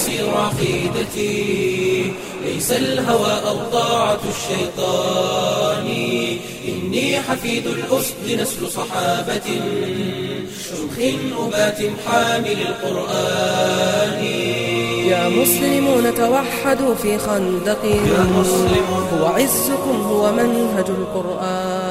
تسير عقيدتي ليس الهوى أو طاعة الشيطان. إني حفيد الأسد نسل صحابة. شمخ أبات حامل القرآن. يا مسلمون توحدوا في خندق. يا مسلمون هو عزكم هو منهج القرآن.